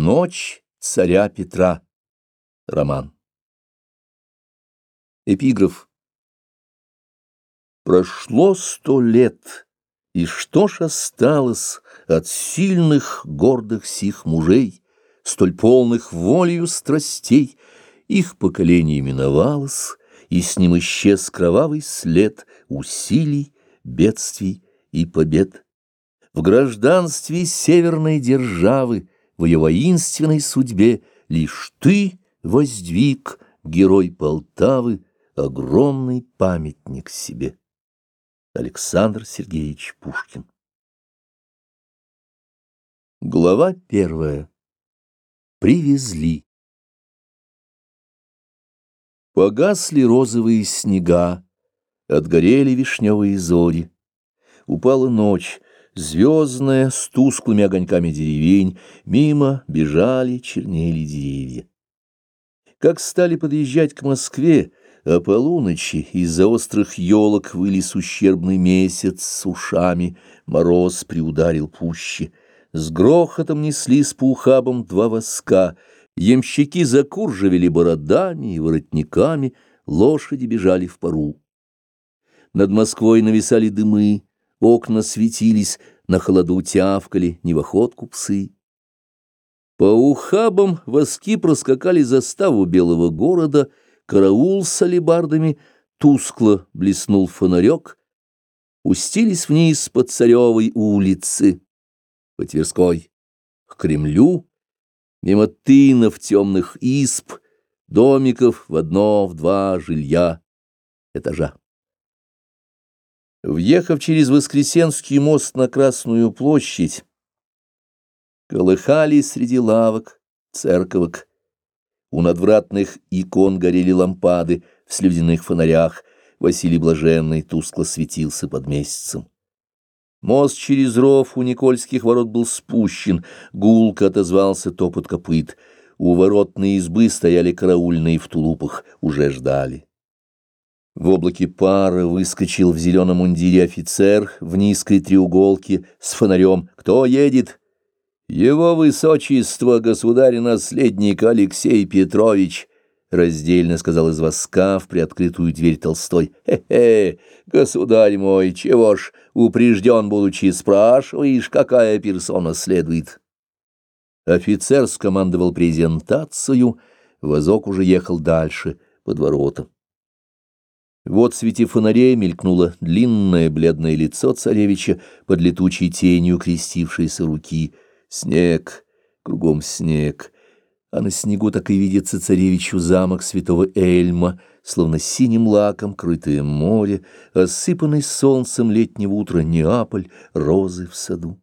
Ночь царя Петра. Роман. Эпиграф. Прошло сто лет, и что ж осталось от сильных, гордых сих мужей, столь полных волею страстей, их поколение миновалось, и с ним исчез кровавый след усилий, бедствий и побед. В гражданстве северной державы в ее воинственной судьбе лишь ты воздвиг, герой Полтавы, огромный памятник себе. Александр Сергеевич Пушкин Глава первая. Привезли. Погасли розовые снега, отгорели вишневые зори. Упала ночь, Звездная, с тусклыми огоньками деревень, мимо бежали, чернели деревья. Как стали подъезжать к Москве, о полуночи из-за острых елок вылез ущербный месяц с ушами, мороз приударил пуще. С грохотом неслись по ухабам два воска, ямщики закурживели бородами и воротниками, лошади бежали в пару. Над Москвой нависали дымы, окна светились, на холоду тявкали, не в псы. По ухабам воски проскакали заставу белого города, караул с алебардами, тускло блеснул фонарек, устились вниз по Царевой улице, по Тверской, к Кремлю, мимо тынов темных исп, домиков в одно, в два жилья, этажа. Въехав через Воскресенский мост на Красную площадь, колыхались среди лавок, церковок. У надвратных икон горели лампады в слюдяных фонарях, Василий Блаженный тускло светился под месяцем. Мост через ров у Никольских ворот был спущен, гулко отозвался топот копыт. У воротной избы стояли караульные в тулупах, уже ждали. В облаке пара выскочил в зеленом мундире офицер в низкой треуголке с фонарем. «Кто едет?» «Его высочество, государь-наследник Алексей Петрович», — раздельно сказал из воска в приоткрытую дверь Толстой. «Хе-хе, государь мой, чего ж, упрежден будучи, спрашиваешь, какая персона следует?» Офицер скомандовал презентацию, возок уже ехал дальше, под ворота. В свете фонарей мелькнуло длинное бледное лицо царевича под летучей тенью крестившейся руки. Снег, кругом снег, а на снегу так и видится царевичу замок святого Эльма, словно синим лаком крытое море, осыпанный солнцем летнего утра Неаполь, розы в саду.